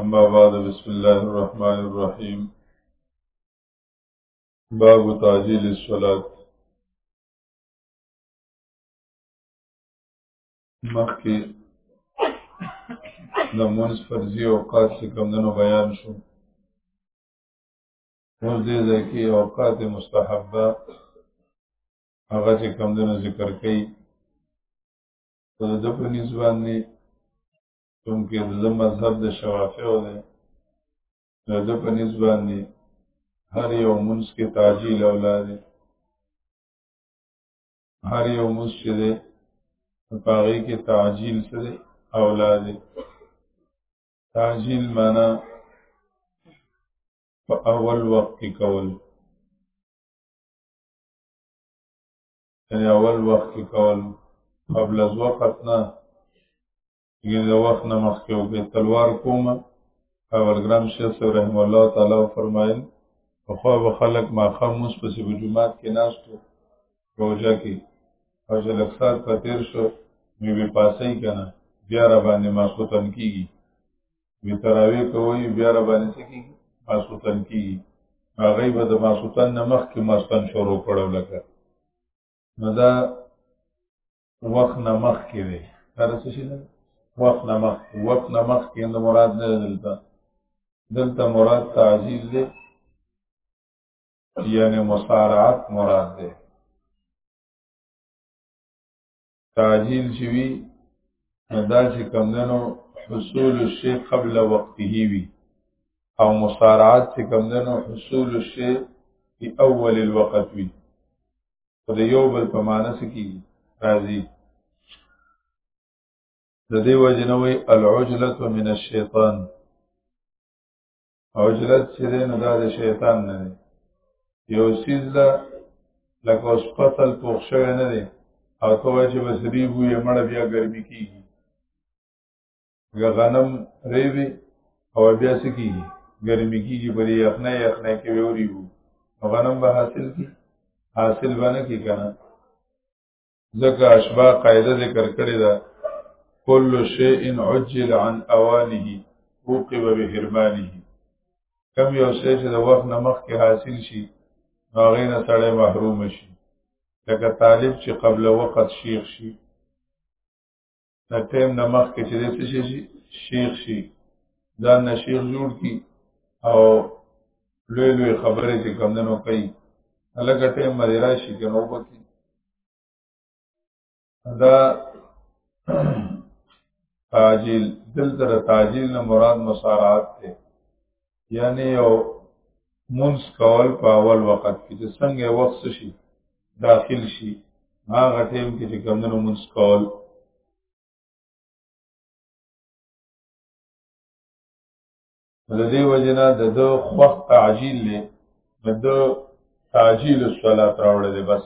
اما بعد بسم الله الرحمن الرحیم باب تعجیل الصلاة مخکې د منځ فرضي اوقات چې کمدنو بیان شو اوس دې ځای کې اوقات مستحبه هغه چې کمدنو ذکر کوي د ده په نسبت کوم کې د زم مذهب د شوافیو دی نو د په نسبت باندې هر یو منځ کې تعجیل اولاد هر یو منځ چې دی په هغه کې تعجیل سره اولاد تعجیل معنا په اول وخت کې کول یعنی اول وخت کې کول قبل از وقت نه یو د وخت نه مخکې او به تلوار کوم اورګرام شیخ صاحب رحم الله تعالی فرمایل په خو به خلق ما خاموس په سیب جمعات کې ناشته روزه کې او چې لکسات په تیر شو مې به پاسې کنه بیا را باندې ما سوتن کیږي وی تراوی کوي بیا را باندې سکی ما سوتن کیږي هغه به د ما سوتن نمخ کې مستن شروع کړو لکه نو دا وخت نه مخ کې وي دا څه شي ده وخت نه مخ وخت نه مخ کې د مراد نه دلته دلته مراد تعجیل دی یعنی مسارعت مراد دی تعجیل چې وي دا چې کم دنو حصول الشی قبل وقته وي او مسارعت چې کم دنو حصول الشی په اول الوقت وي خو د یو بل په معنی سکی راځي د دې وجنوي العجله من الشیطان عجلت چې نه دا د شیطان نه دی یو سیز لا لکه اوس قتل پوښ شوی نه دی او ته وایې چې بس ریبو یې مړه بیا ګرمي کېږي یا غنم ریوي او بیا سکی ګرمي کیږي په دې یخنه یخنه کې ویوري وو غنم به حاصل کی حاصل باندې کی کنه ځکه اشباع قاعده ذکر کړی دا کل شیء عجل عن اوانه وقب بهرمانه کم یو شی چې د وخت نمخ کې حاصل شي هغه نه سړی محروم شي لکه طالب چې قبل وقت شیخ شي نه ټیم نه مخ کې چې د څه شي شیخ شي ځان نه شیخ جوړ کی او لوی لوی خبرې چې کمندنو کوي هلکه ټیم باندې راشي که نو پکې دا تاجیل دلته د تاجیل نه مراد مسارعات دی یعنی یو منس کول په اول وخت کې چې څنګه وخت شي داخل شي هغه ټیم کې چې کمونو منس کول د دې وجنه د د خوخ تعجیل له د تعجیل الصلات راوړل بس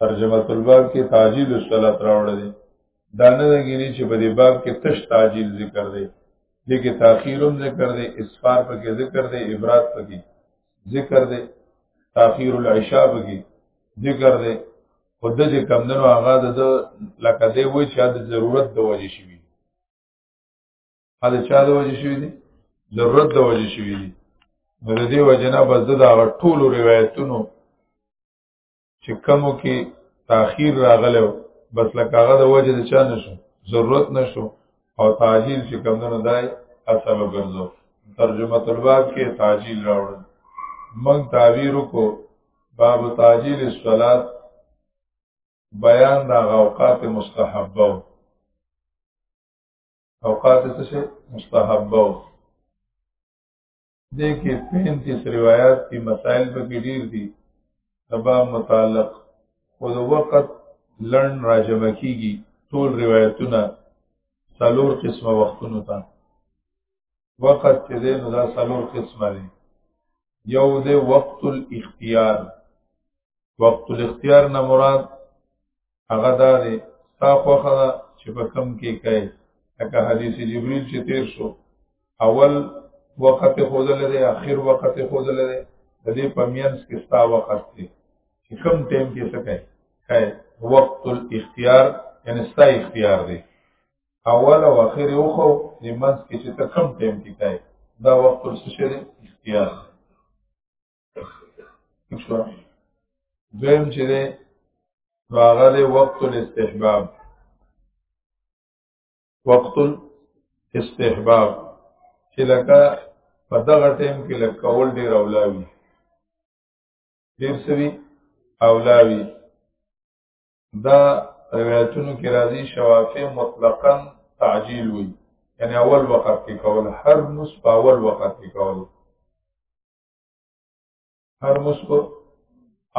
ترجمه الباب کې تعجیل الصلات راوړل دي دا نه غني چې په دې باب کې تش تعجیل ذکر دی دې کې تاخیرم ذکر دی اسفار په کې ذکر دی ابراد په کې ذکر دی تاخیر العشاء په کې ذکر دی خود دې کم دنو هغه د لکه دې وای چې د ضرورت د وجې شي وي هدا چا د وجې شي دي ضرورت د وجې شي دي نو د دې وجنه بس د ټولو روایتونو چې کمو کې تاخير راغلو بس لکه هغه د وجه د چا نشو ضرورت نشو او تعجیل چې کمونه دای اصل وګرځو ترجمه الباب کې تعجیل راوړل من تعبیر کو باب تعجیل الصلات بیان دا اوقات مستحبه اوقات څه مستحبه دې کې 35 روایت دي مسائل به کې ډیر دي تبا متعلق او د وخت لړن راجب کیږي ټول روایتونه څلور قسمه وختونو ته وخت چې دې نو دا څلور قسمه دي یو دې وقت الاختیار وقت الاختیار نه مراد هغه دا دی تا خوخه ده چې په کم کې کوي لکه حدیث جبريل چې تیر شو اول وخت خودل دی اخر وخت خودل دی د دې پمینس کې ستا وخت دی چې کم ټیم کې څه کوي کوي وقت الاختيار یعنی ستا اختیار دی اول او اخر یو خو د منځ کې چې ته کم ټیم کې کوي دا وخت څه شي اختیار دی دویم چې دی نو هغه دی وقت الاستحباب وقت الاستحباب چې لکه په دغه ټیم کې لکه کول ډېر اولاوي ډېر سوي اولاوي دا روایتونو کې راځي شوافی مطلقاً تعجیل وي یعنی اول وخت کې کول هر نس په اول وخت کې کول هر مسکو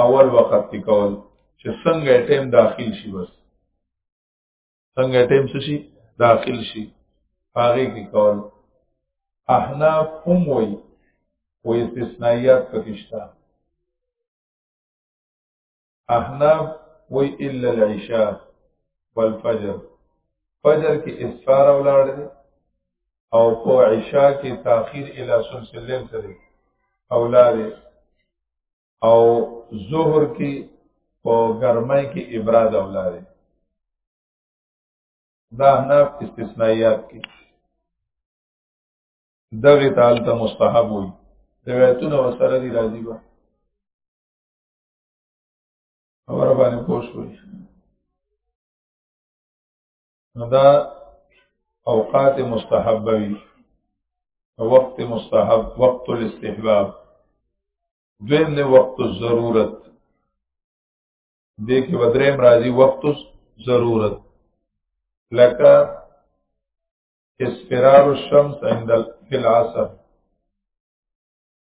اول وخت کې کول چې څنګه ټیم داخل شي بس څنګه ټیم څه شي داخل شي هغه کې کول احنا هم وي و استثنائیات پکشتا احناف وی الا العشاء والفجر فجر کې اسفار ولاړ دي او په عشاء کې تاخير اله سلسله سره اولاد او ظهر کې په ګرمای کې ابراد اولاد دا نه استثنائیات کې دغه تعال ته مستحب وي روایتونه وسره دي راځي اور باندې پوښ وي دا اوقات مستحب وي وقت مستحب وقت الاستحباب دویم دی وقت الضرورت دې کې بدریم راځي وقت الضرورت لکه اسفرار الشمس عند العصر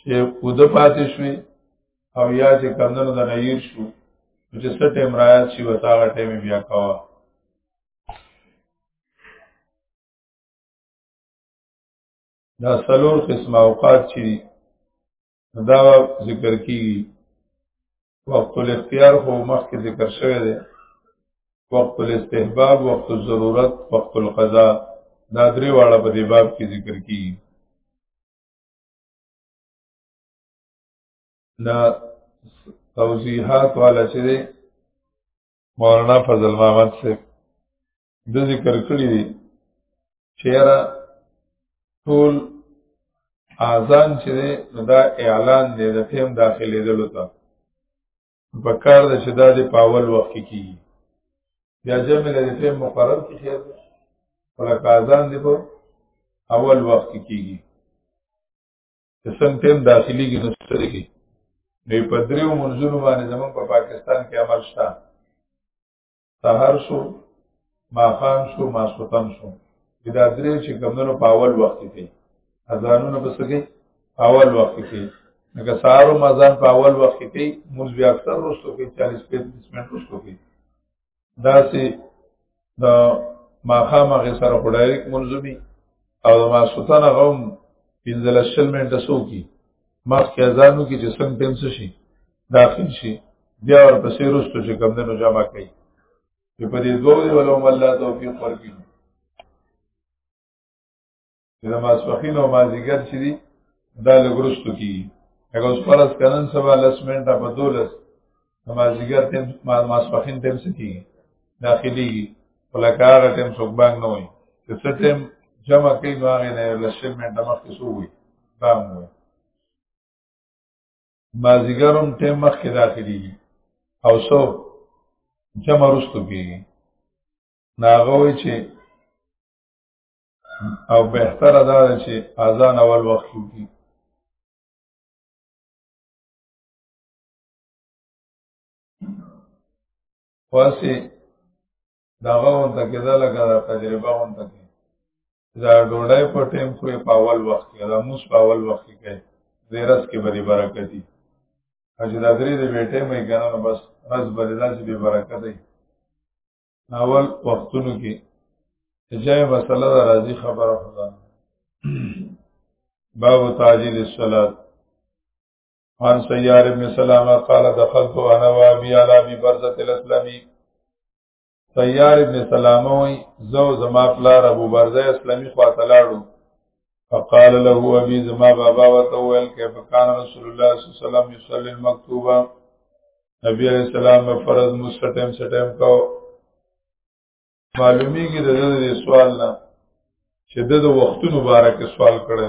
چې خود پاتې شوي او یا چې کندنو د غیر شو چې څه ټیم راځي چې وتا غټه بیا کاوه دا سلور قسم اوقات چې دا ذکر کیږي وقت الاختیار خو مخکې ذکر شوی دی وقت الاستحباب وقت الضرورت وقت القضاء دا درې واړه په دې باب کې ذکر کیږي دا توضیحات والا چې دی مولانا فضل محمد صاحب د ذکر کړی دی چې را ټول اذان چې دی دا اعلان دی د فهم داخلي دلته په کار د چې دا د پاول وخت کې کیږي بیا جمع لري ټیم مقرر کې خیر دی ولکه اذان دی په اول وخت کې کیږي څنګه ټیم داخلي کې نو سره کې نو په دریو منځونو باندې زمون په پاکستان کې عمل شته سهار شو ماخام شو ماسوتن شو دا درې چې کمونو په اول وخت کې اذانونه بس کې اول وخت کې لکه سهار او مزان په اول وخت کې موږ بیا اکثر وروسته کې 40 35 منټ وروسته کې دا سي د ماخام هغه سره په ډایرک منظمي او د ماسوتن غوم 15 منټه سو کې مخکې اذانو کې چې څنګه ټیم شي داخل شي بیا ور پسې رستو چې کم دنو جمع کوي چې په دې دوه دی ولوم الله توفیق ورکړي چې د ماسپخین او مازیګر چې دي دا لګرستو کی هغه اوس پرس کنن سبا لس منټه په دولس مازیګر تم ماسپخین تم سکی داخلي ولکار تم څوک بانګ نه وي چې څه تم جمع کوي نو هغه نه لس منټه مخکې سو وي بام وي مازیګرم ټیم مخ کې داخلي او سو جمع رستو کېږي ناغوي چې او بهتره دا چې اذان اول وخت وکړي واسه دا غوون ته کېده لکه دا تجربه غوون ته کې دا ډوډۍ په ټیم خو په اول وخت کې دا موس په اول وخت کې کوي زیرس کې به دې برکتي چې دا درې دې بیټه مې کنه نو بس رز به دې داسې به برکت دی اول وختونو کې جای مسله دا راځي خبره خدا باب تاجیل الصلات عن سيار بن سلامة قال دخلت انا وابي على ابي برزة الاسلامي سيار بن سلامة وي زو زما پلار ابو برزة اسلامي خواته لاړو فقال له ابي زما بابا وتويل كيف كان رسول الله صلى الله عليه وسلم يصلي المكتوبه نبی علیہ السلام په فرض مستقیم سټیم کو معلومیږي د دې سوال نه چې د وختونو باره کې سوال کړی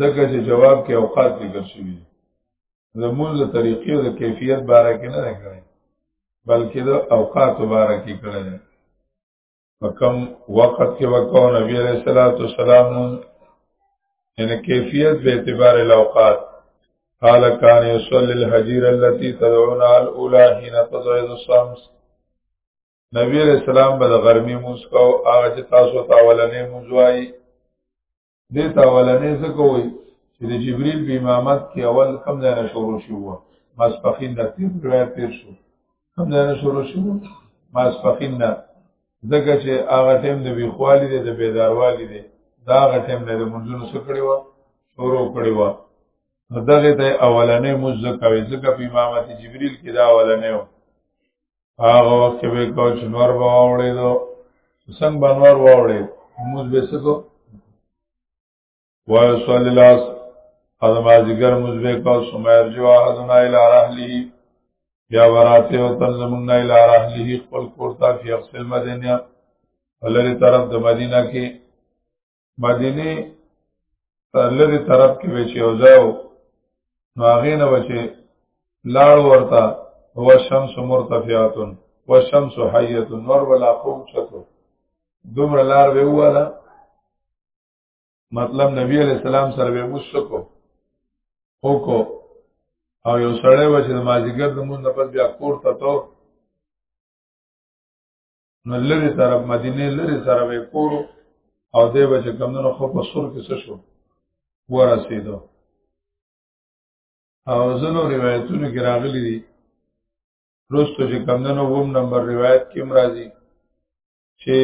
ځکه چې جواب کې اوقات ذکر شوی دی د مونږ د طریقې او د کیفیت باره کې نه کړی بلکې د اوقات باره کې کړی دی په کوم وخت کې وکاو نبی علیہ الصلوۃ والسلام ان کیفیت به اعتبار الاوقات قال كان يصلي الحجير التي تدعون الاولى حين تزيد الشمس نبی علیہ السلام به غرمې موس کو هغه چې تاسو ته اولنې موس وایي دې ته ولنې څه کوي چې د جبريل په امامت کې اول کم ځای نه شروع شو ماسپخین نه تیر روایت تیر شو کم ځای نه شروع شو ماسپخین نه ځکه چې هغه ټیم د بیخوالي دی د بیداروالي دی دا هغه ټیم نه د منځونو څه کړی و شروع کړی و دغه ته اولنې مزه کوي ځکه په امامت جبريل کې دا اولنې و هغه وخت کې به کو چې نور به واوړې دو سن به نور واوړې موږ به سکو وای صلی الله ادم ازګر موږ به کو سمیر جو احدنا الی رحلی بیا وراته او تن زمونږ الی رحلی خپل کورتا فی اصل مدینه ولری طرف د مدینه کې مدینه تر لري طرف کې وی چې اوځاو نو هغه نه بچي لاړ ورته هو شمس مرتفعاتن و شمس حیه نور ولا قوم چتو دومره لار به واله مطلب نبی علیہ السلام سره به مسکو هوکو او یو سړی و چې د مازیګر د مون نه پس بیا کور ته تو نو لری سره مدینه لری سره به کورو او دی به چې کمونو خو په سور کې څه شو ورسېدو او زنو روایتونو کې راغلي دي روستو چې کمونو ووم نمبر روایت کې مرাজি چې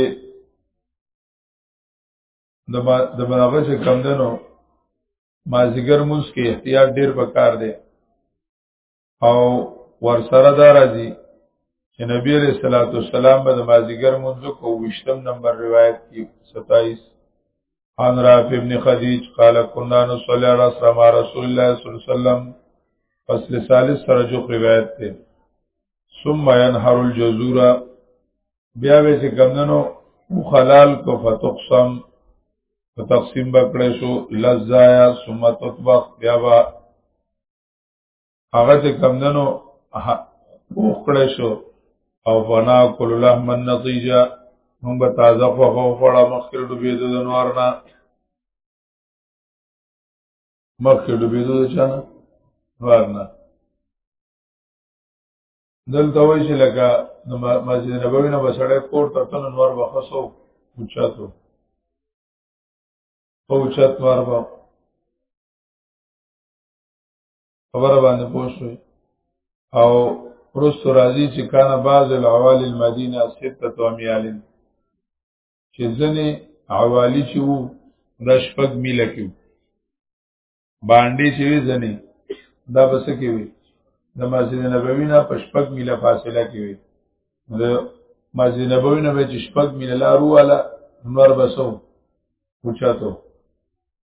د ما د بنغه چې کمونو مازیګر موس کې احتیاط ډیر پکار دی او ور سره دا راځي چې نبی علیہ الصلوۃ والسلام به د مازیګر منځ کو وشتم نمبر روایت کې 27 عن رافع ابن خدیج قال كنا نصلي على رسول الله صلی الله علیه وسلم فصل ثالث سره جو روایت ته ثم ينهر الجزور بیا به چې کمندنو خلال کو فتقسم په تقسیم بکړې شو لزایا ثم تطبخ بیا با هغه چې کمدنو پوخ کړی شو او فنا کل لحم النطیجه مونږ به تازه خوښه وخوړه مخکې ډوبېدو د نوار نه مخکې ډوبېدو د چا نه نوار نه دلته وایي چې لکه د مسجد نبوي نه به سړی کور ته تلو نور به ښه څه اوچت و اوچت نور به خبره باندې پوه شوي او رست راځي چې کان بعض العوال المدینه سته امیال چې ځنې عوالی چې وو دا شپږ میله کې باندې چې وي ځنې دا بس کې وي د مسجد نبوي نه په شپږ میله فاصله کې وي د مسجد نبوي نه به چې شپږ میله لار واله نور بسو پوښتو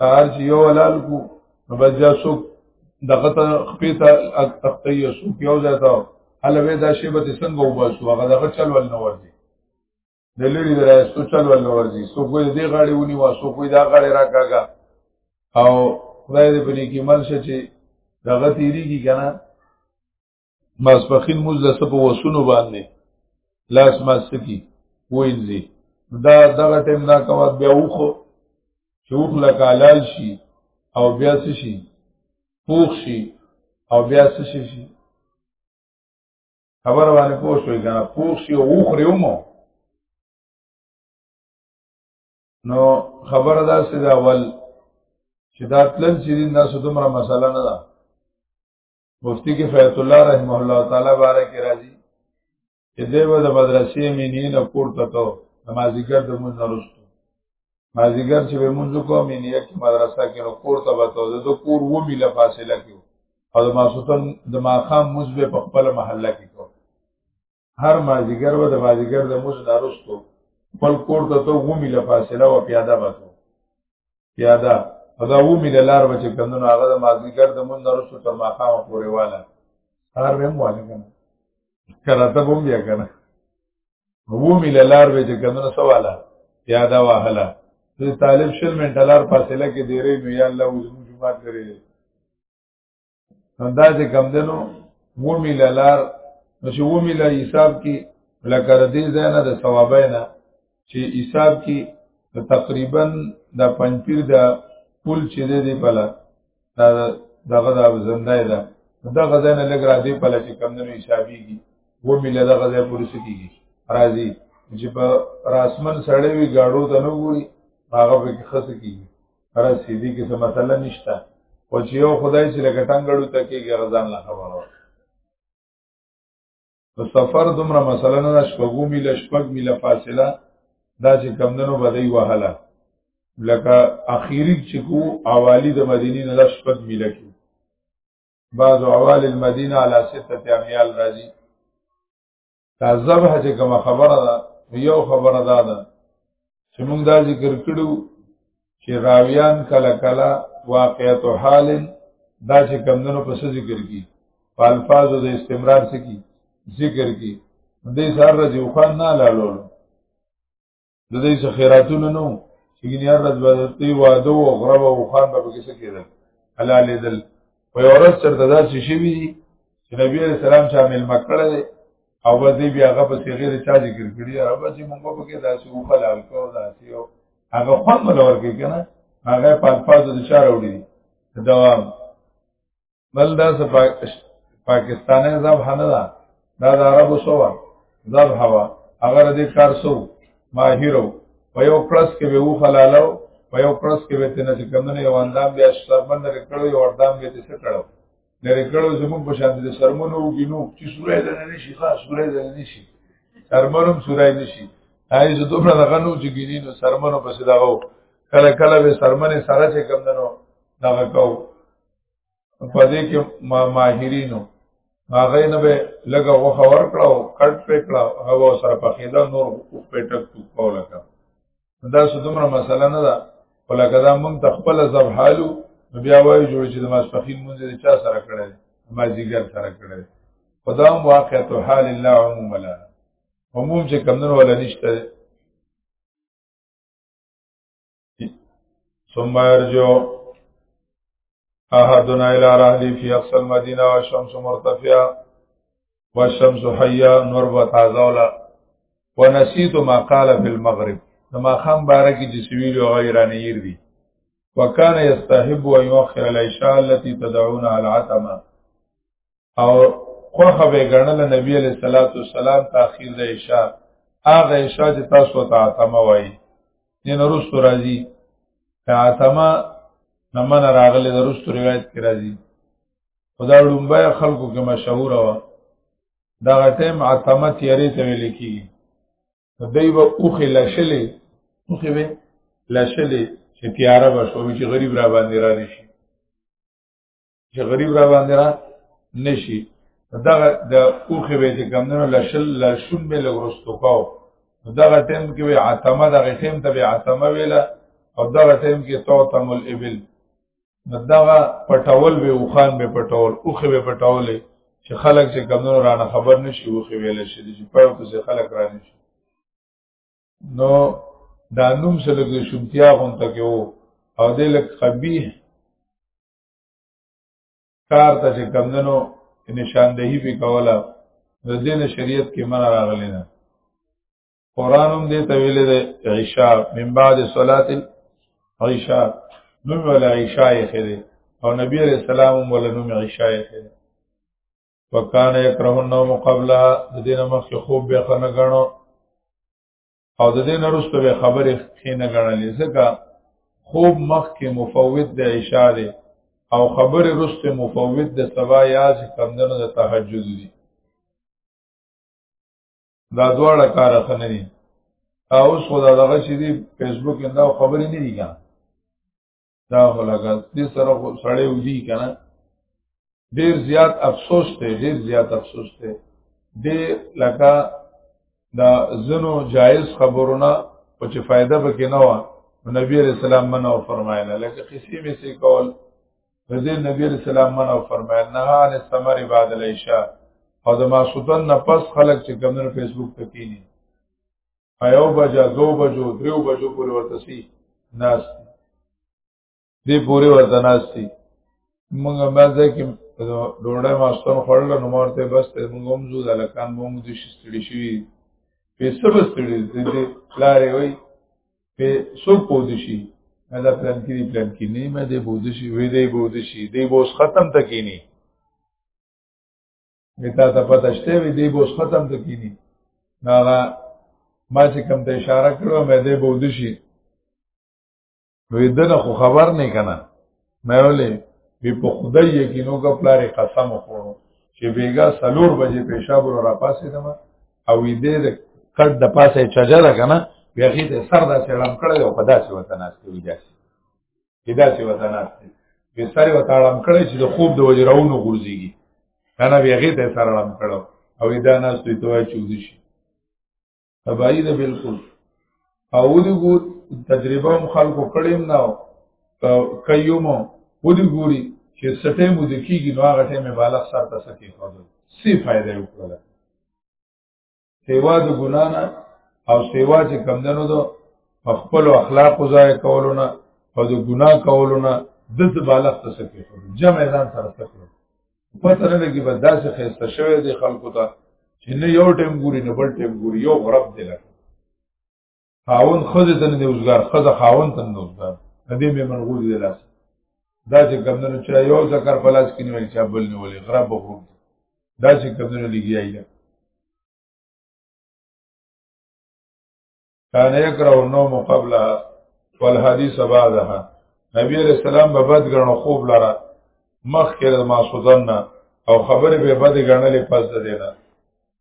هر چې یو حلال کو نو بس بیا څوک دغه ته خپې ته اخته یو څوک یو ځای ته هلوې دا شی به څنګه وباسو هغه دغه چل ول نه ورځي د لري درای سو چل ول نه ورځي سو کوی دې غاړي ونی وا سو کوی دا غاړي راکاګه او خدای دې پني کې مل شي چې دغه تیریږي کنه ماسپخین موز د سپو وسونو باندې لاس ماسکی وینځي دا دغه ټیم دا کوا بیا وخو چې وخ لکه حلال شي او بیا څه شي پوخ شي او بیا څه شي شي خبر باندې پوه شوې کنه پوخ شي او وخري ومو نو خبر دا سې دا ول چې دا تلل چې دین دا څه دومره مسله نه ده مفتی کې فیت الله رحمه الله تعالی بارک راضي چې دیو د مدرسې مینې نه پورته ته نمازګر د مونږ نرستو مازیګر چې به مونږ کو مینې کې مدرسه کې نو پورته به ته د کور و میله فاصله کې او د ماسوتن د ماخام مزبه په خپل محله کې کو هر مازیګر و د مازیګر د موز نارستو خپل کور ته ته ومي له فاصله و پیاده باتو پیاده او دا ومي له لار بچ کندنو هغه د مازیګر د موز نارستو تر ماقامه پورې واله هر ویم واله کنه کراته بوم بیا کنه ومي له لار بچ کندنو سواله پیاده واهله د طالب شل منټلار فاصله کې دیرې نو یا الله وزمو جمعه لري دا چې کم دنو ومی لار نو چې ومی لا حساب کې لکه ردی زینا د ثوابینا چې حساب کې تقریبا د پنځپیر د پول چې دی دی بلا دا دغه د زندای ده دا غزنه لګ را دی بلا چې کم دنو حسابيږي ومی لا دغه ځای پولیس کیږي راځي چې په راسمن سړی وی گاډو ته نه ګوري هغه به خسه کیږي رسیدي کې څه مسله نشته او چې یو خدای چې لکه ټنګړو ته کېږي هغه ځان له خبره وکړي نو سفر دومره مسله نه ده شپږو میله شپږ میله فاصله دا چې کمدنو به دی وهله لکه اخیری چې کو اوالی د مدینې نه ده شپږ میله کې بعض اوال المدینه علی سته امیال راځي دا ذبح چې کوم خبره ده یو خبره ده ده چې موږ دا ذکر کړو چې راویان کله کله واقعیت او حال دا چې کمندونو په څه ذکر کی په الفاظو د استمرار څخه کی ذکر کی دې سره رجوخان نه لالو د دې څخه خیراتونه نو چې ګنیار رض بدرتي واده او غرب او خان په کې څه کېدل حلال دل په اورس چرته دا چې شي وي چې نبی عليه السلام چې عامل مکړه او وځي بیا هغه په صغیر چا ذکر کړی او بس موږ په کې داسې او حلال کو داسې او هغه خپل ولور کې کنه هغه په الفاظو د چار وړي دوام بل دا پاکستاني ذبح نه ده دا د عربو سو ذبح وا اگر دې کار سو ماهرو په یو کلس کې به و خلالو په یو کلس کې به تنه چې کمونه یو اندام بیا سرمن لري کړو یو اندام به تسه کړو لري کړو زموږ په شان دي سرمنو وګینو چې سورې ده نه شي خاص سورې ده نه شي سرمنو سورې نه شي هاي زه دومره دغه نو چې ګینې نو سرمنو پسې دغه کله کله به سرمنه سره چې کم دنو دغه کو په دې کې ما ماهرینو هغه نه به لګه وخه ورکړو کټ پکړه هغه سره په خیدا نور او پټک تو کوله کا دا څه دومره مسله نه ده ولکه دا مونږ تخپل زب حالو بیا وایو جوړ چې د ماسپخین مونږ دې چا سره کړی ما زیګر سره کړی خدا واقع تو حال الله عموم لا عموم چې کمنو ولا نشته ثم يرجو احدنا الى رحلي في اقصى المدينه والشمس مرتفعه والشمس حيه نور وتعزولا ونسيت ما قال في المغرب نما خام بارکی جسویل و غیرانی ایر دی وکان یستحب و یوخر العشاء التي تدعون العتمه او خوخه به ګڼل نبی علیہ الصلوۃ والسلام تاخير د عشاء هغه عشاء چې تاسو ته اتمه وایي نن وروسته راځي اتمه نمن راغله د وروسته روایت کې راځي خدا لومبه خلکو کې مشهور و دا ټیم اتمه تیارې ته ویل کیږي دوی به اوخه لشلې اوخه به لشلې چې تیاره به شو چې غریب را باندې را نشي چې غریب را باندې را نشي دا د اوخه به چې کم نه لشل لشون به لګرستو کاو دا ټیم کې به عتمه دا ټیم ته به عتمه ویلا او دا ټیم کې تو تم الابل دا پټول به اوخان به پټول اوخه به پټولې چې خلک چې کم نه رانه خبر نشي اوخه ویل شي چې په پسې خلک را نشي نو دا نوم سره کې شومتیا غونته کې وو او دې لک قبیح کار ته چې کمدنو نشاندهی به کوله د دین شریعت کې من راغلی نه قران هم دې تویل د عشاء من بعد صلات عشاء نو ولا عشاء خره او نبی علیہ السلام ولا نو عشاء خره وکانه کرهن نو قبلها د دینه مخکې خوب به خنه غنو او د دې نرسته به خبرې خینه غړلې ځکه خوب مخ کې مفوت د عشاء دی او خبرې رسته مفوت د سبا یا چې کمندونو د تهجد دي دا دواړه کار اسنه دي او اوس خدا دغه چې دی فیسبوک انده خبرې نه دي ګان دا ولګا دې سره سړې ودی کنه ډیر زیات افسوس ته ډیر زیات افسوس ته دې لکه دا زنو جایز خبرونه او چې فائدہ پکې نه و نبی علیہ السلام منو فرمایله لکه قصې می سي کول رضی نبی علیہ السلام منو فرمایله نه ان استمر بعد العشاء او د ماسوتن نه پس خلک چې کمنو فیسبوک ته کینی ایو بجا دو بجو دریو بجو پورې ورته سي ناس دې پورې ورته ناس دي موږ مازه کې ډوړې ماستون خړل نو مرته بس ته موږ هم زو دلکان موږ دې شستړي شي په سب ستړي دې لارې وای په سو پود شي دا پلان کې پلان کې نه مې دې بود شي وې دې بود شي دې بوس ختم تکینی وتا ته پته شته وی دی بوس ختم ته کینی ناغه ما چې کوم ته اشاره کړو مې دې بود شي وی دنه خو خبر نه کنه مې ولې وی په خدای یقینو کا پلار قسم وکړو چې بیګا سلور بجې پیشاب ور را پاسې دم او دې د کډ د پاسه چجره کنه بیا غي ته سر دا سلام کړو په داسې وته ناس کې وځي دا څه وته نه استي به سره وته اړم کړی چې د خوب د وجراونو ګرځيږي انا بیا غي ته سره اړم کړو او دا نه استي ته وای چوزي شي تبعی ده بالکل او دې ګور تجربه هم خلکو کړیم نه کيومو و دې ګوري چې سټه مو د کیږي نو هغه ټیم بالغ سره تاسو کې کوو سی فائدہ وکړه سیوا د ګنا نه او سیوا چې کم دنو دو په خپل اخلاق ځای کولو نه او د ګنا کولو نه د څه بالغ ته سکه جمع ځان سره سکه پته نه لګي بس داسې خسته شوی دی خلکو ته چې نه یو ټیم ګوري نه بل ټیم ګوري یو غرب دی لکه خاون خزه تن دی اوسګار خزه خاون تن دی اوسګار ندی به منغول دی لاس دا چې کمنو چې یو ذکر پلاس کې نیول چې بل نیولې غرب غرب دا چې کمنو لګي ایله کان یکره النوم قبلها والحديث بعدها نبی علیہ السلام به بد غنو خوب لره مخ کې ما سوزن او خبره به بد غنلې پز ده نه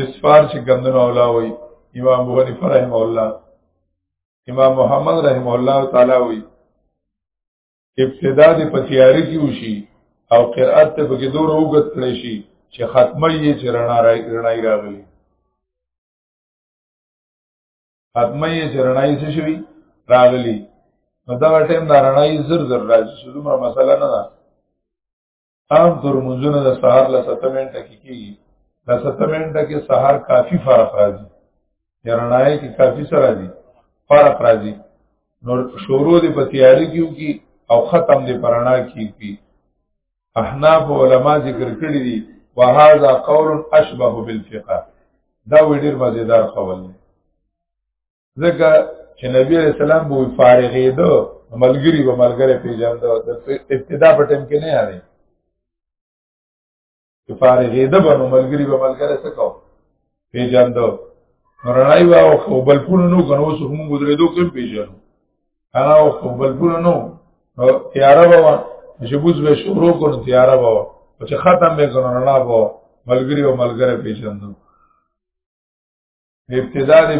اسفار چې ګمدن اولا وي امام ابو حنیفه رحم الله امام محمد رحم الله تعالی وي ابتدا د پتیاری کی وشي او قرأت ته بګې دور اوګت کړی شي چې ختمه یې چې رڼا رڼای راغلی ختمه یې چې رڼای څه شوی راغلی نو دا ټیم دا رڼای زر زر راځي څه دومره مسله نه ده عام طور منځونه د سهار له ستمن ټکی کی له ستمن ټکی سهار کافی فرق راځي چرنای کی کافی سره راځي فرق راځي نو شروع دی په تیاری کیو کی او ختم دی پرانا کی کی احناف علما ذکر کړی دي وهذا قول اشبه بالفقه دا ویډیر مزیدار قول دی ځکه چې نبی عليه السلام به فارغې ده ملګری به ملګری پیژند د ابتدا په ټیم کې نه یاري چې فارغې ده به ملګری به ملګری څه کو پیژند رڼای وا او خو بل پونه نو کنو څه هم ګذرې دوه کوم پیژنو هغه او خو بل پونه نو تیارا بابا چې بوز به شروع کړو تیارا بابا چې ختم به کړو رڼا بابا ملګری او ملګری پیژندو ابتدا دې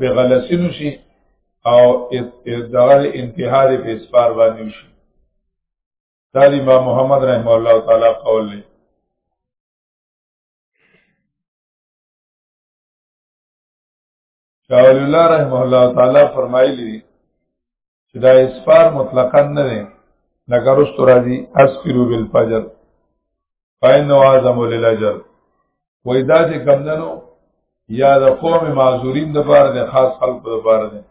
به غلسینو شي او دغه انتها دې په اسفار باندې شي دا دی امام محمد رحم الله تعالی قول دی شاول الله رحم الله تعالی فرمایلی چې دا اسفار مطلقا نه دی لکه رستو راځي اسفرو بالفجر فإنه اعظم للأجر وای دا چې کمدنو یا د قوم معذورین د پاره د خاص خلکو د پاره دی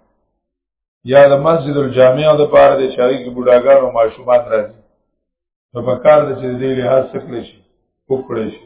یا د مسجد الجامع د پاره د شریک بډاګان او ماشومان راځي نو په کار د چې دې له حاصل کړی شي وکړي شي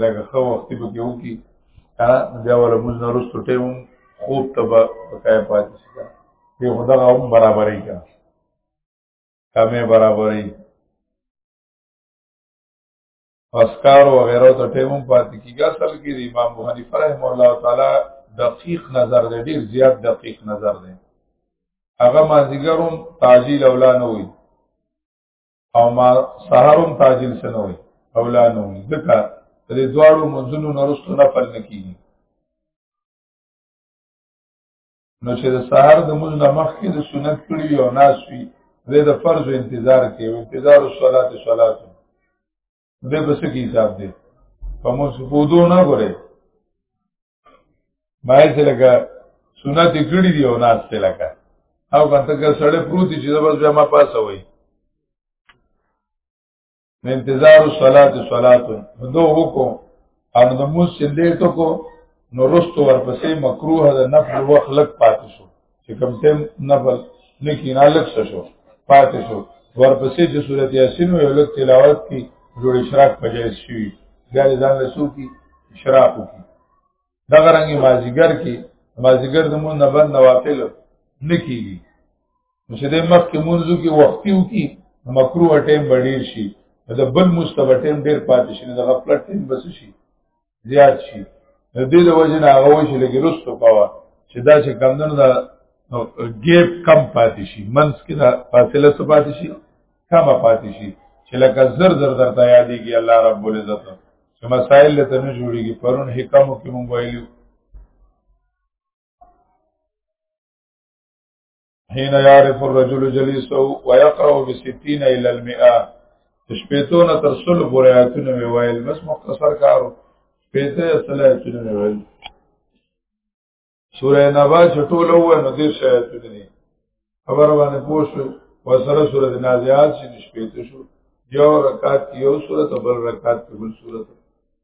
لکه خو وخت په کې وکی ها بیا ولا موږ نه رسټو ټیم خوب ته به کای پاتې شي دی خدا هم برابرې کا کمه برابرې اسکار و غیره ته ټیم پاتې کیږي اصل کې امام ابو حنیفه رحم الله تعالی دقیق نظر دی ډیر زیات دقیق نظر دی هغه مازیګروم تعجیل اولا نه وي او ما سهارم تاجیل سنوي اولا نو ځکه د دواړو منځونو نورستو نه فل نکېږي نو چې د سهار د موږ نه مخکې د سنت کړي او ناس وي د فرض انتظار کوي انتظار الصلاه صلاه دې بس کې حساب دی په مو سپودو نه غره باید لکه سنت کړی دی او ناس ته لکه او کته که سړی پروت چې زبر بیا ما پاسه وای انتظار الصلاه صلاه دو حکم ان د موس چې دې ته کو نو رستو ورپسې مکروه د نفل وخت لک پاتې شو چې کوم تم نفل نکی نه لک شو پاتې شو ورپسې د سورۃ یاسین یو لک تلاوت کی جوړ اشراق پجایز شي ګل ځان له سو کی اشراق کی دا غرنګي مازیګر کی مازیګر د مون نه بند نوافل نکیږي چې د مخ کې منځو کې وختي وکي مکروه ټیم ډیر شي د بل مستوه ټیم ډیر پاتې شي د غفلت ټیم بس شي زیات شي د دې د وجه نه هغه شي لګي رستو کاوه چې دا چې کمندونو دا ګیپ کم پاتې شي منځ کې دا فاصله څه پاتې شي کم پاتې شي چې لکه زر زر درته یادېږي الله رب العزت چې مسائل له تنه جوړيږي پرون حکمو کې مونږ ویلو حين يعرف الرجل جليسه ويقرأ بستين إلى المئة شپیتون تر سل پورې آیتونه مې ویل بس مختصر کارو شپیته اصل آیتونه مې ویل سوره نبا چې ټول وو نو دې آیتونه دي خبر باندې پوښتنه وسره سوره نازعات چې شپیته شو یو رکعت یو سوره بل رکعت بل سوره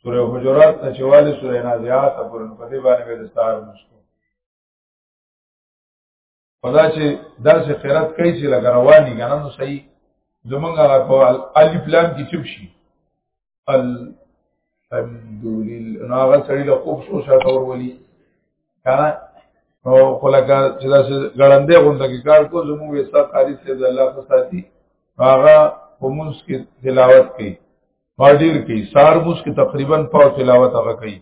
سوره حجرات نه چواله سوره نازعات پرون په دې باندې به دستار مشکو خدا چې درس خیرات کوي چې لګ رواني غنه نو صحیح زمونږ هغه په الی پلان کې چپ شي الحمدلله نو هغه سړی له خوب شو شاته ور ولي کنه نو خلکا چې دا ګړندې غونډه کې کار کو زموږ وستا قاری سید الله فساتی هغه په موږ کې تلاوت کوي ما ډیر کوي سار موس کې تقریبا پاو تلاوت هغه کوي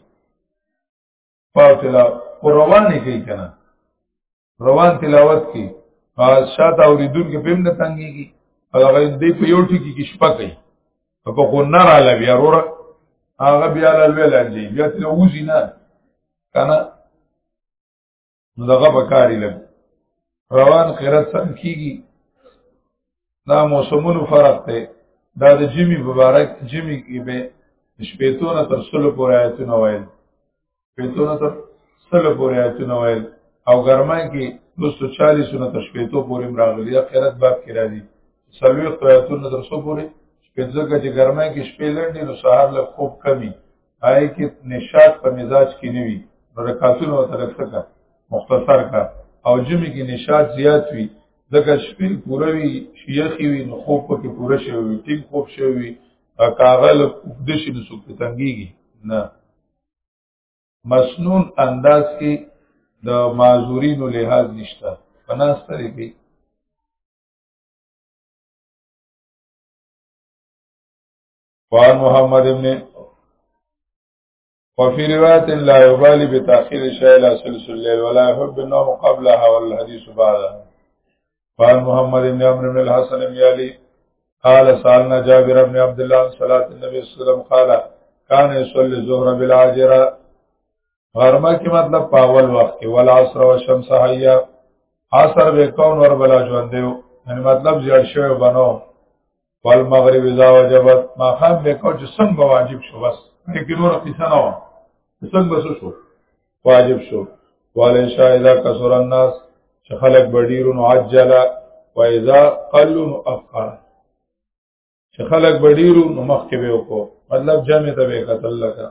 پاو تلاوت او روان یې کوي کنه روان تلاوت کې خاص شاته اوریدون کې پم نه تنګيږي هغه دې په یو ټکی کې شپه کوي په کو نه را لوي وروره هغه بیا لوي لاندې بیا ته وځي نه کنه نو دغه بکاری لګ روان قرات سم کیږي دا موسمونو فرق دی دا د جمی مبارک جمی کې به شپېتونه تر سلو پورې آیتونه وایل شپېتونه تر سلو پورې آیتونه وایل او ګرمای کې 240 نه تر شپېتو پورې مراغلی قرات باب کې راځي سلوي آیتونه تر سلو پورې شپېتو کې ګرمای کې شپې لنډې نو سهار له خوب کمی آی کې نشاط په مزاج کې نه وي نو رکعتونه او ترکته کا مختصر کا او جمع کې نشاط زیات وي ځکه شپې پوره وي شیخي وي نو خوب پکې پوره شوی وي ټینګ خوب شوی وي کاغل د شي نو څوک تنګيږي نه مسنون انداز کې د معذورینو لحاظ نشته پناس طریقې فان محمد ابن وفي روایت لا يبالي بتاخير الشيء لا سلسل الليل ولا يحب النوم قبلها والحديث بعدها فان محمد ابن عمرو بن الحسن بن علي قال سالنا جابر بن عبد الله عن صلاه النبي صلى الله عليه وسلم قال كان يصلي الظهر بالعاجره غرمه کې مطلب پاول وخت کې ول عصر او شمس حیا عصر به کون ور بلا ژوند دیو یعنی مطلب زیات شوی بنو والمغرب اذا وجبت ما خام به کو چې څنګه واجب شو بس کې نور قصه نه و څنګه شو واجب شو والن شاهدا کثر الناس چې خلق بډیر نو عجل و اذا قل اخر چې خلق بډیر نو مخ کې به وکړو مطلب جامع ته به قتل لکه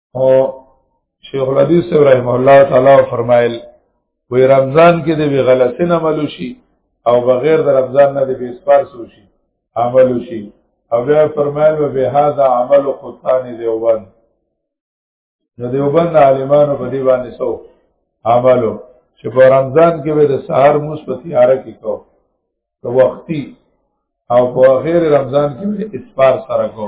او شیخ الحدیث ابراهیم الله تعالی فرمایل وی رمضان کې د غلطین عمل شي او بغیر د رمضان نه د بیسپار سو شي عمل شي او بیا فرمایل و به هاذا عمل قطان دیوبند نو دیوبند عالمانو په دی باندې سو عملو چې په رمضان کې به د سحر موس په تیاره کې کو د وختي او په غیر رمضان کې به اسفار سره کو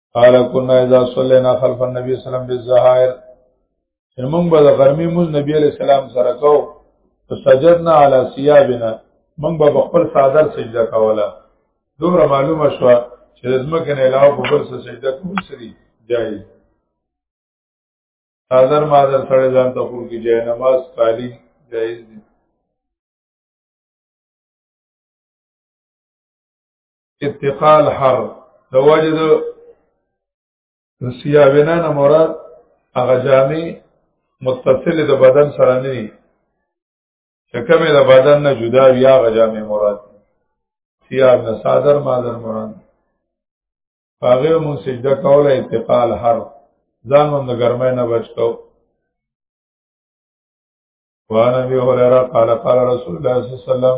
قال كنا اذا صلينا خلف النبي صلى الله عليه وسلم بالظهائر موږ به د غرمې موږ نبی عليه السلام سره کو فسجدنا على ثيابنا موږ به خپل صادر سجده کوله دومره معلومه شو چې د ځمکې نه علاوه په بل څه سجده کول سری جایز حاضر مادر سره ځان ته خور کې جای نماز قالی جایز دي اتقال حر د وجه د سیاوینا نه مراد هغه جامع متصل د بدن سره نه دي چې کومه د بدن نه جدا وي هغه جامع مراد سیاب نه صادر مادر مراد هغه مو سجده کوله اتقال حر ځان مون د ګرمۍ نه بچ کو وان ابي هريره قال قال رسول الله صلى الله عليه وسلم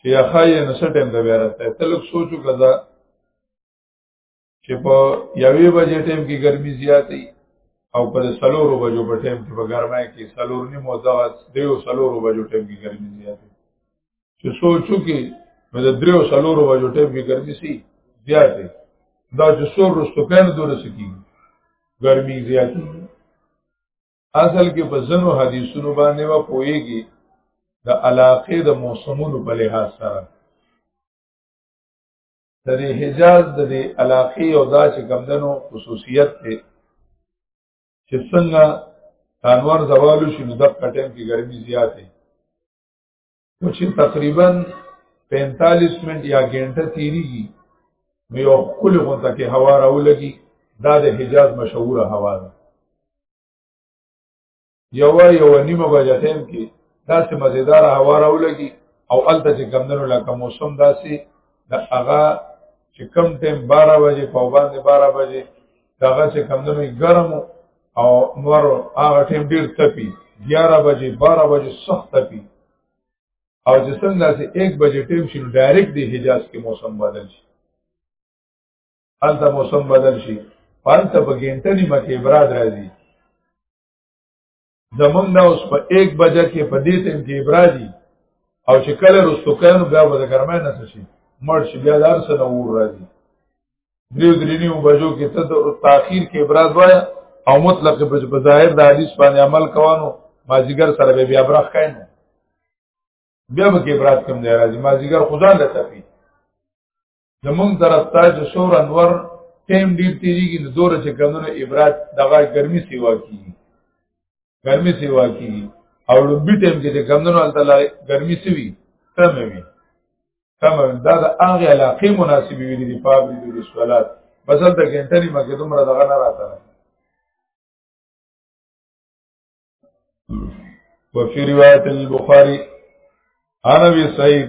چې اخای نه سټیم ته بیا راځي ته لږ سوچو کړه چې په یوې بجې ټیم کې ګرمي زیاتې او په سلورو بجو په ټیم کې په ګرمای کې سلور نه موزه دیو سلورو بجو ټیم کې ګرمي زیاتې چې سوچو کې نو د دریو سلورو بجو ټیم کې ګرمي سي زیاتې دا چې سور رستو کین دور سکی ګرمي زیاتې اصل کې په زنو حدیثونو باندې و پويږي د علاقې د موسمونو په لحاظ سره د دې حجاز د دې علاقې او دا چې کمدنو خصوصیت ته چې څنګه انور زوالو شنو د کټم کې ګرمي زیاتې نو چې تقریبا 45 منټ یا ګنټه تیریږي نو یو کل غونته کې هوا راولږي دا د حجاز مشهوره هوا ده یو یو نیمه بجه ټیم کې داسې مزیدار هوا راولږي او الته چې کمندونو لکه موسم داسې د هغه چې کم ټیم 12 بجې په باندې 12 بجې دغه چې کمندونو ګرمو او نور هغه ټیم ډیر تپی 11 بجې 12 بجې سخت تپی او چې څنګه چې 1 بجې ټیم شي نو ډایرکټ دی حجاز کې موسم بدل شي الته موسم بدل شي پالته په ګنټه نیمه کې براد راځي زمونږ دا اوس په 1 بجه کې په دې تن کې ابراجي او چې کله رستو کانو بیا به د ګرمه نه شي مړ شي بیا دار سره ور راځي دریو درینی او بجو کې ته تاخير کې ابراز وایا او مطلق په ظاهر د حدیث باندې عمل کوانو مازیګر سره به بیا برخ کاین بیا به کې ابراز کم دی راځي مازیګر خدا له تفي زمون طرف ته چې شور انور ټیم ډیر تیریږي د دوره چې کمونه ابراز دغه ګرمي سیوا کیږي ګرمي سیوا کیږي او لومبي ټیم کې چې کمندونو الله ګرمي سوي کم وي کم دا د هغه علاقې مناسب وي د پاپ دي د صلات بس د ګنټه نیمه کې دومره دغه نه راته وفي روایت البخاری انا بي سعید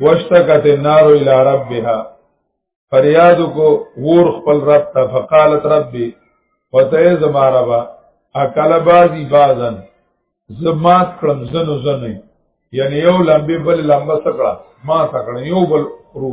واشتکت النار الى ربها فریاد کو ور خپل رب ته فقالت ربي وته زما ربا اکل بازی بازن زمات کړم زنو زنو یعنی یو لمبه بل لمبه سکړه ما سکړه یو بل خرو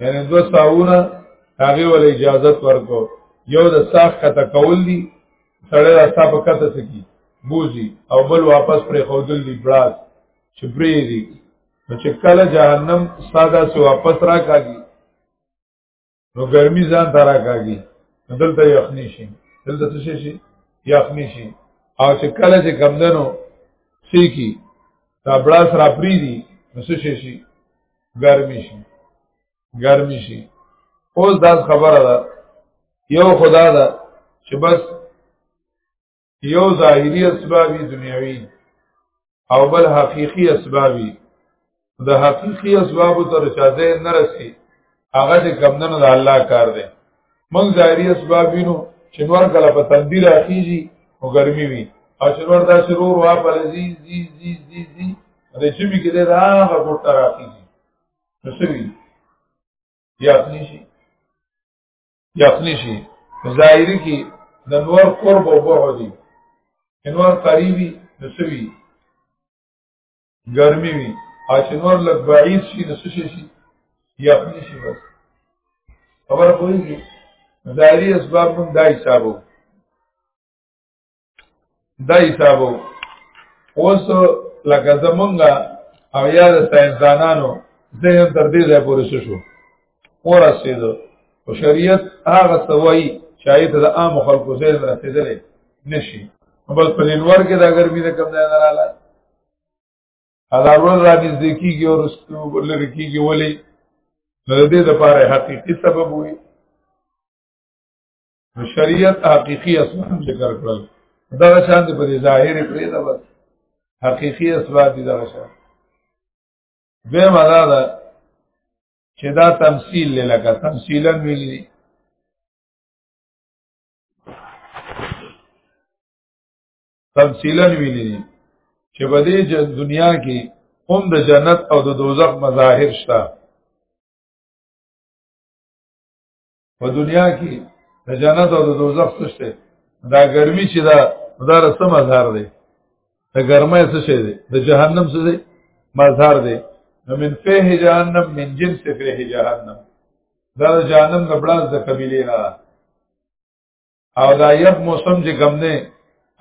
یعنی دو ساونه هغه ول اجازه ورکو یو د ساخ کته کول دي سړی را ساپ کته سکی بوزي او بل واپس پر خودل دی بلاس چې پری دی نو چې کله جهنم ساده سو واپس را کاږي نو ګرمي ځان ته را کاږي دلته یخنی شي دلته څه شي یخنی شي او چې کله چې کمدنو سیکی دا بلاس را پری دی نو څه شي ګرمي شي ګرمي شي اوس دا خبره ده یو خدا ده چې بس یو ظاهری اسبابي دنیوي او بل حقيقي اسبابي د حقيقي اسبابو تر چا ځای نه رسي هغه د کمندونو د الله کار دی من ظاهري اسباب وینو چې نور کله په تندې راخیږي او ګرمي وي او چې نور دا سرور وا په زی زی زی زی زی د چې می کې دا هغه ګټه راخیږي نو سوي یا خپل شي یا خپل شي ظاهري کې د نور قرب او بعد دي انور قریبي نسوي ګرمي وي اچنور لګ بعید شي نو څه شي یا خپل شي بس خبر پوهیږي ظاهري اسباب هم دا حسابو دا حسابو اوس لکه زمونږه او یا د ساينسدانانو ذهن تر دې ځای پورې شو ورسېدو او شریعت هغه سوي چې آیت د عام خلکو ذهن رسېدلې نشي بل په لنور کې دا ګرمي د کم ځای نه رااله هزار ورځ را نږدې کېږي او رسو لري کېږي ولې نو دې د پاره حقيقي سبب وي نو شریعت حقيقي اسباب ذکر کړل دا شان دې په ظاهر پرې دا بس حقيقي اسباب دي دا شان به مدار چې دا تمثيل لکه تمثيلا ویل دي تمثيلا ویل دي چې په دې دنیا کې هم د جنت او د دوزخ مظاهر شته په دنیا کې د جنت او د دوزخ څه شته دا ګرمي چې دا دا رسم مظهر دی د ګرمۍ څه شي دی د جهنم څه دی مظهر دی نو من فيه جهنم من جنس فيه جهنم دا د جهنم د بلاس د قبيله نه او دا یب موسم چې کم دی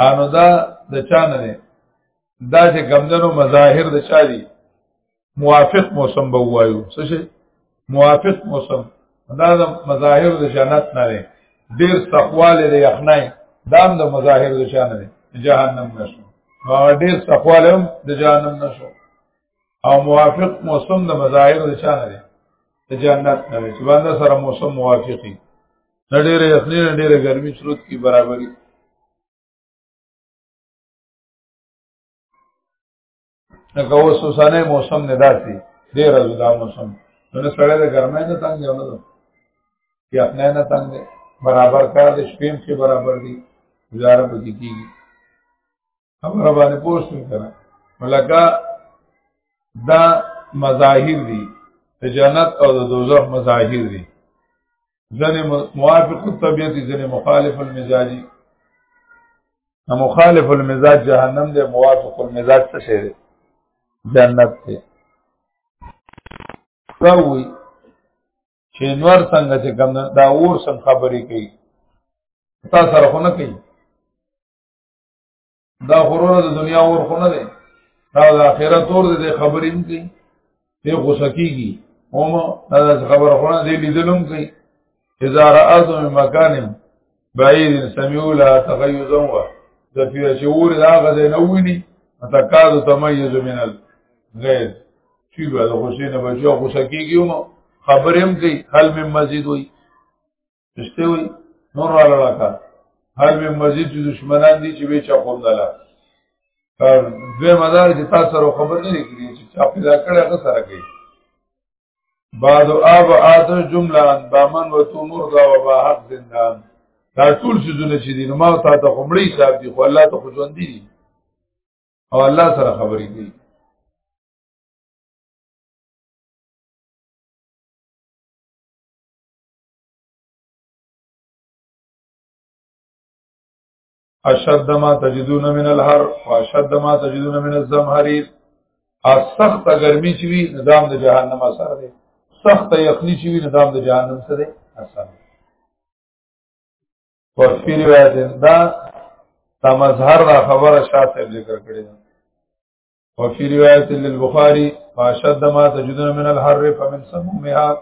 انو دا د چا نه دی دا چې کم دنو مظاهر د چا دی موافق موسم به وایو څه شي موافق موسم دا د مظاهر د جنت نه دی ډیر تقواله دی یخنای دا هم د مظاهر د چا نه دی جهنم نشو ډیر تقواله هم د جهنم نشو او موافق موسم د مظاهر د چا نه دی د جنت نه دی چې باندې سره موسم موافقي نه ډېرې یخني نه ډېرې ګرمي شروط کی برابرۍ لکه اوس اوسانه موسم نه داسي ډېر زړه موسم نو سړی د ګرمۍ نه تنګ یو نه ده یا نه نه تنګ دی برابر کار د شپې کې برابر دی گزاره پکې کیږي خبره باندې پوه شو کنه ملکه دا مظاهر دي د جنت او د دوزخ مظاهر دي ځنې موافق الطبيعت ځنې مخالف المزاجي مخالف المزاج جهنم دی موافق المزاج څه شی دی جنت دی راوي چې نور څنګه چې کوم دا اور څنګه خبرې کوي تاسو سره خو نه کوي دا غرونه د دنیا اور خو نه دی دا د آخرت اور دی خبرې هم کوي دی خو سکیږي هم دا خبره خو نه دی لیدلم کوي اذا رأت من مکان بعید سمعوا لها تغیظا و زفیر چې اور دا غځې نه ویني تکاد تمیز من الغیظ چې به د حسین بچو خو سکیږي هم خبرې هم کوي حل من مزید وي رشته وي نور را لړکا هر به مزید چې دشمنان دي چې به چا کوم نه لا دوی مدار چې تاسو سره خبر نه کړی چې چا پیدا کړی هغه سره کوي بعد اب آتو جمله ان بامن و تو مردا و با حق زندان دا ټول سيزونه چې دي نو ما تا ته خمړی صاحب دي خو الله ته خو ژوند دي او الله سره خبرې کوي اشد ما تجدون من الحر واشد ما تجدون من الزمهرير از سخت گرمی چې وي نظام د جهنم اثر دی سخت یخنی چې وي نظام د جهنم سره دی اثر دی وفي روایت دا دا مظهر دا خبره شاته ذکر کړی ده وفي روایت للبخاري فاشد ما تجدون من الحر فمن سمومها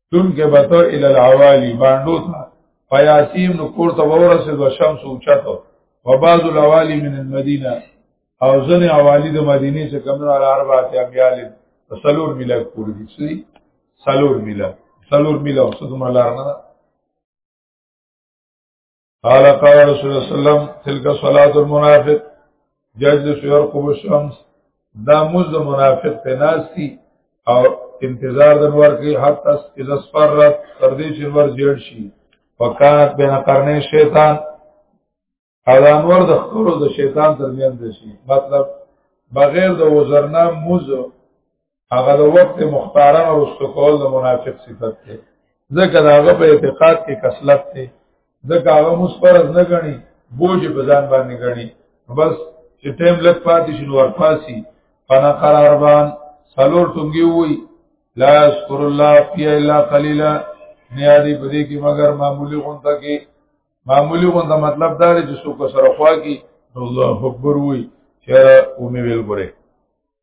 تون کې بتو ال العوالی باندو تا فیاسیم نو کور ته ورسه د شمس اوچتو وبعض العوالی من المدینه او ځنه عوالی د مدینه څخه کمنو ال اربعه امیال سلور ملک پور دي سي سلور ملک سلور ملک څه دومره لار نه قال قال رسول الله صلی الله علیه وسلم تلک صلاه المنافق یجلس يرقب الشمس دا مز منافق ته ناسي او انتظار د نور کې حتی اذا سفرت تر دې چې نور جوړ شي وکانت بین قرنې شیطان او د انور د خکرو د شیطان ترمیان دی شي مطلب بغیر د وزرنا موز هغه د وخت مختارا او استقول د منافق صفت ده ځکه دا هغه په اعتقاد کې کسلت ده ځکه هغه موږ فرض نه غني بوج په ځان باندې غني بس چې ټیم لږ پاتې شي نو ورپاسي فنا قرار باندې سلور ټنګي وي لا اذكر الله فی الا قليلا نیادی پدې کې مگر معمولی غونډه کې معمولی غونډه مطلب دا دی چې څوک سره خوا کې الله اکبر وي چې او مې ویل ګره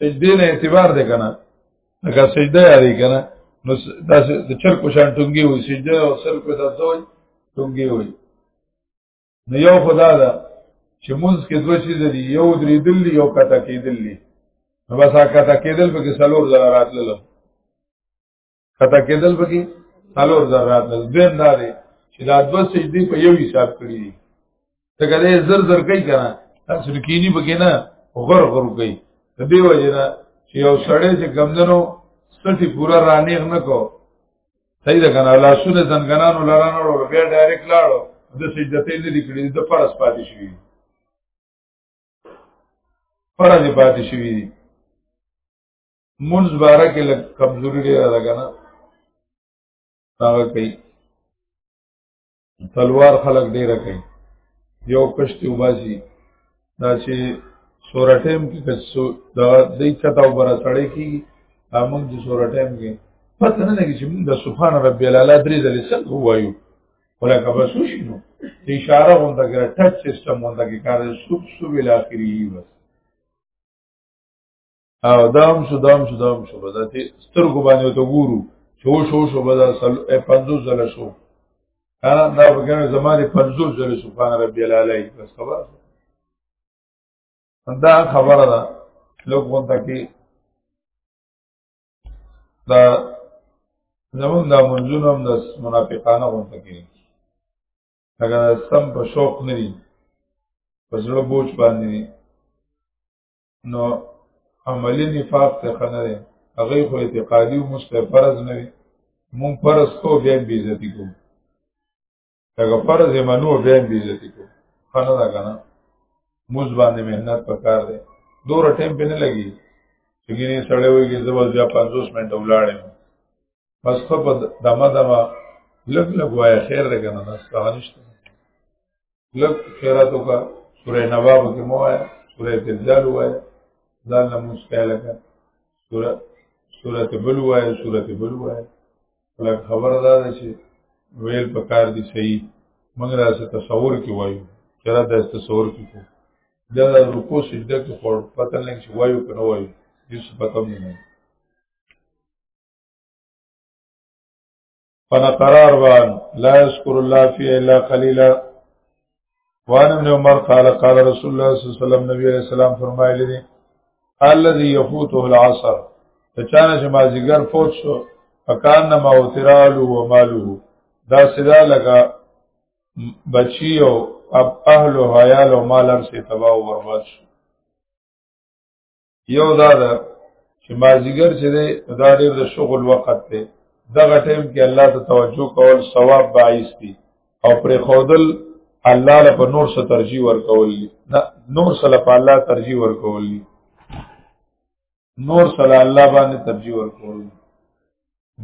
سجدې نه اعتبار دی کنه لکه سجده یاري کنه نو داسې د چرګ په شان ټونګي وي سجده او سر په داسې وي ټونګي وي نو یو خدا ده چې مونږ کې دوه چیز دي یو درې دلی یو کته کې دلی نو بس هغه کته کې دل په کې سلور زره راتللو خطا کېدل پکې څلور ذرات دویم دا دی چې دا دوه سجدي په یو حساب کړی دي څنګه دې زر زر کوي کنه تاسو کینی پکې نه غر غر کوي د دې وجه نه چې یو سړی چې ګمندنو سټي پورا رانیغ نه کو صحیح ده کنه لاسونه زنګنانو لرانو ور بیا ډایرک لاړو د سجدتې نه لیکلې د فرض پاتې شوی فرض پاتې شوی دي منز بارا کې لږ کمزوري ډیره ده کنه هغه کوي تلوار خلک ډیره کوي یو کشتی وباسي دا چې سوره ټیم کې کڅو دا د چتا وبره سړی کی موږ د سوره ټیم کې پته نه لګي چې موږ د سبحان ربي الاعلى درې ځلې څنګه وایو ولکه بس وشي نو اشاره غونډه کې ټچ سیستم غونډه کې کار سب سب الاخري بس او دام شو دام شو دام شو بدا تی سترګو باندې ته ګورو شو شو شو بدا سل 50 زله شو ها دا وګنه زماره 50 زله سبحان ربي الاعلى بس خبر دا خبره ده لوګ وانت کې دا زمون دا منځونه هم د منافقانه وانت کې هغه سم په شوق نه دي په زړه بوج باندې نو عملی نفاق ته خنه دی هغه خو اعتقادي او مستحب فرض نه وي مون فرض کو بیا بی عزتی کو هغه فرض منو بیا بی عزتی کو خنه دا کنه موز باندې مهنت پکار دی دور ټیم په نه لګي چې ګینه سړی وي چې زبر بیا 50 منټه ولاړم پس خو په دمه دمه لګ لګ وای خیر ده کنه نه ستانشته لږ خیرات وکړه سورې نواب کې مو وایي سورې تجال وایي ځان له موږ پیل کړه سورې سورې بل وایي سورې بل وایي لږ خبر ده چې ویل په کار دي صحیح موږ راځه تصور کې وایو چېرې د تصور کې کو دا رکو سجده کې خور پته نه چې وایو کنه وایو هیڅ پته نه فنا قرار وان لا يذكر الله في الا قليلا وان ابن عمر قال قال رسول الله صلى الله عليه وسلم نبی علیہ السلام فرمایلی دی الذي يفوته العصر چانه چې مازیګر فوت شو فکان ما اوترالو و مالو دا صدا لگا بچی او اب اهل و حیال و مال هم سی تباہ و برباد شو یو دا ده چې مازیګر چې دی دا ډېر د شغل وخت دی دغه ټیم کې الله ته توجه کول ثواب باعث دی او پر خودل الله له په نور سره ترجیح ورکول دي نور سره په الله ترجیح ورکول دي نور سره الله باندې ترجیح ورکول دي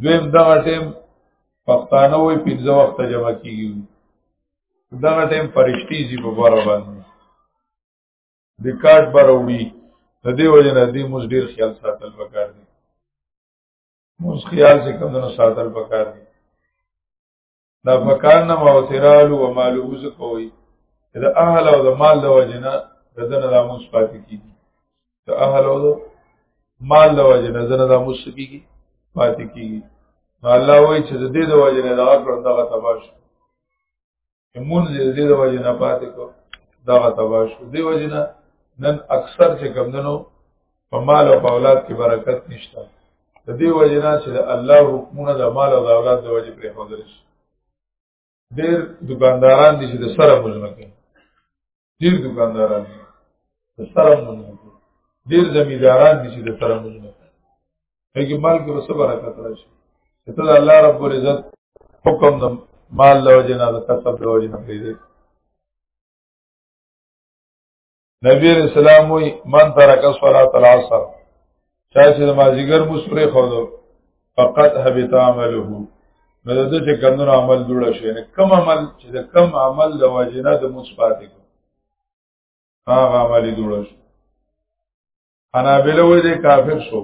دویم دغه ټیم پښتانه وې پنځه وخت جمع کیږي دغه ټیم فرشتي زی په بار باندې د کارت بروړي د دې وجه نه دې موږ ډیر خیال ساتل پکار دي موږ خیال چې کوم نه ساتل پکار دي دا فکان نه موثرال او مالوز کوي دا اهل او د مال د وجه نه دنه د موږ پاتې کیږي د اهل او مال د وجه نه دنه د موږ سپیږي پاتې کیږي الله وایي چې د دې د وجه نه دا کړو دا تباش مونږ دې د وجه نه پاتې کو دا تبا شو دې وجه نه نن اکثر چې کمندنو په مال او اولاد کې برکت نشته د دې وجه نه چې د الله حکمونه د مال او اولاد د وجه پرې خوندل شي ډېر دکانداران دي چې د سره ملمه کوي ډیر دکانداران د سره مونږ ډیر زمیداران دي چې د سره مونږ هغه مال کې وسه برکت راشي ته د الله رب العزت حکم د مال له وجه نه د کسب له وجه نه پیدا نبی رسول الله من ترک صلاه العصر چا چې د مازیګر مو سورې خو دو فقط حبیت عمله نو د دې چې کمنو عمل جوړ شي نه کم عمل چې د کم عمل د واجنه د مثبت کو هغه عمل جوړ شي انا بلو دې کافر شو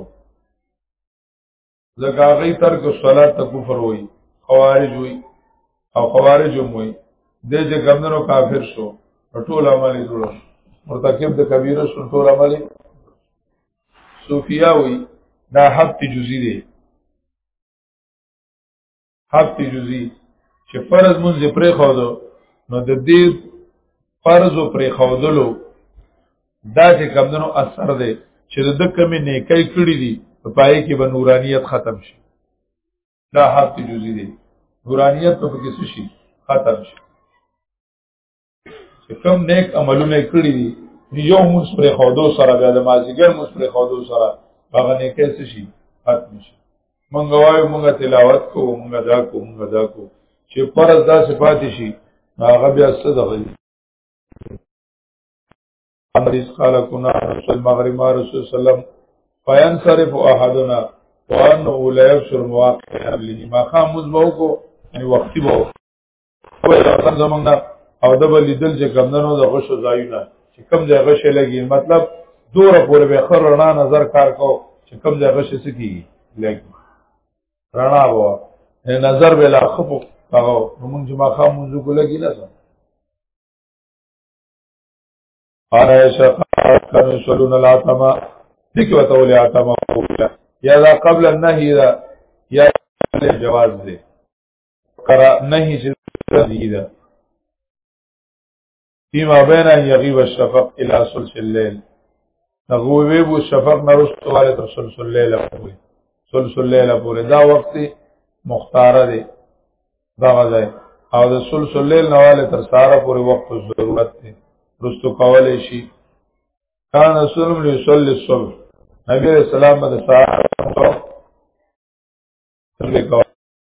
زکاغی ترک صلات ته کفر وای خوارج وای او خوارج هم وای دې چې کمنو کافر شو ټول عمل جوړ شو مرتکب د کبیره شو ټول عمل صوفیا وی دا حد جزئی دی حد جزئی چې فرض مونږ پرې خو دو نو د دې فرض پرې خو دلو دا چې کمندونو اثر دی چې د کمی نیکي کړی دي په پای کې به نورانیت ختم شي دا حد جزئی دی نورانیت په کې شي ختم شي چې کوم نیک عملونه کړی دي یو موږ پر خودو سره بیا د مازیګر موږ پر خودو سره هغه نه کیسه شي ختم شي مونږ وایو مونږ تلاوت کوو مونږ دا کوو مونږ دا کوو چې فرض دا صفات شي هغه بیا څه دغلی حدیث قال کنا رسول مغرب ما رسول سلام فینصرف احدنا وانه لا يبصر مواقع قبله ما خاموز بوکو یعنی وقتی بوکو ویل زمونږ او د بل لیدل چې کمندونو د غشو ځایونه چې کم ځای غشې لګي مطلب دوره پورې به خر رڼا نظر کار کو چې کم ځای غشې سکی لګي رڼا وو نظر به لا خپو هغه موږ جما خام منځو کو لګي نه سم عائشہ قال كان يصلون العتمه دغه وته ولې عتمه یا دا قبل النهي یا جواز دی کرا نهی چې دی ده فيما بين ان يغيب الشفق الى ثلث الليل نغويب الشفق نرست والے تر ثلث الليل پورې ثلث الليل پورې دا وخت مختاره دی دا غځای او د ثلث الليل نواله تر ساره پورې وخت ضرورت دی رستو کولای شي کان رسول الله يصلي الصبح نبی رسول الله د سهار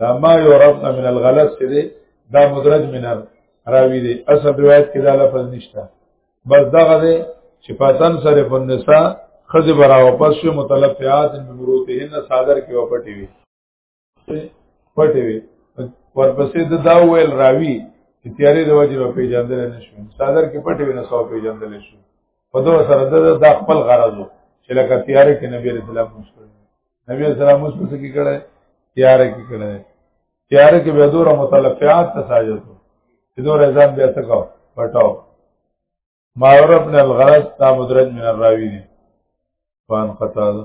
دا ما يعرفنا من الغلط چې دی دا مدرج من راوی دی اصل روایت کې دا لفظ نشته بس دا غده چې پاتن سره فنسا خذ برا واپس شو متلفعات بمروتهن صادر کې وپټي وي پټي وي ورپسې د دا ویل راوی چې تیارې د وجه په پیژندل نه شو صادر کې پټي وي نه سو پیژندل شو په دوه سره د خپل غرض چې لکه تیارې کې نبی رسول الله نبی اسلام اوس پس کې کړه تیار کې کړه تیار کې به دوره متلفعات تساجد چې دوره ځان بیا تکاو پټاو ما رب نه الغرض تا مدرج من الراوی دي فان قطاده